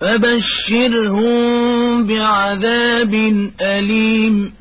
فبشرهم بعذاب أليم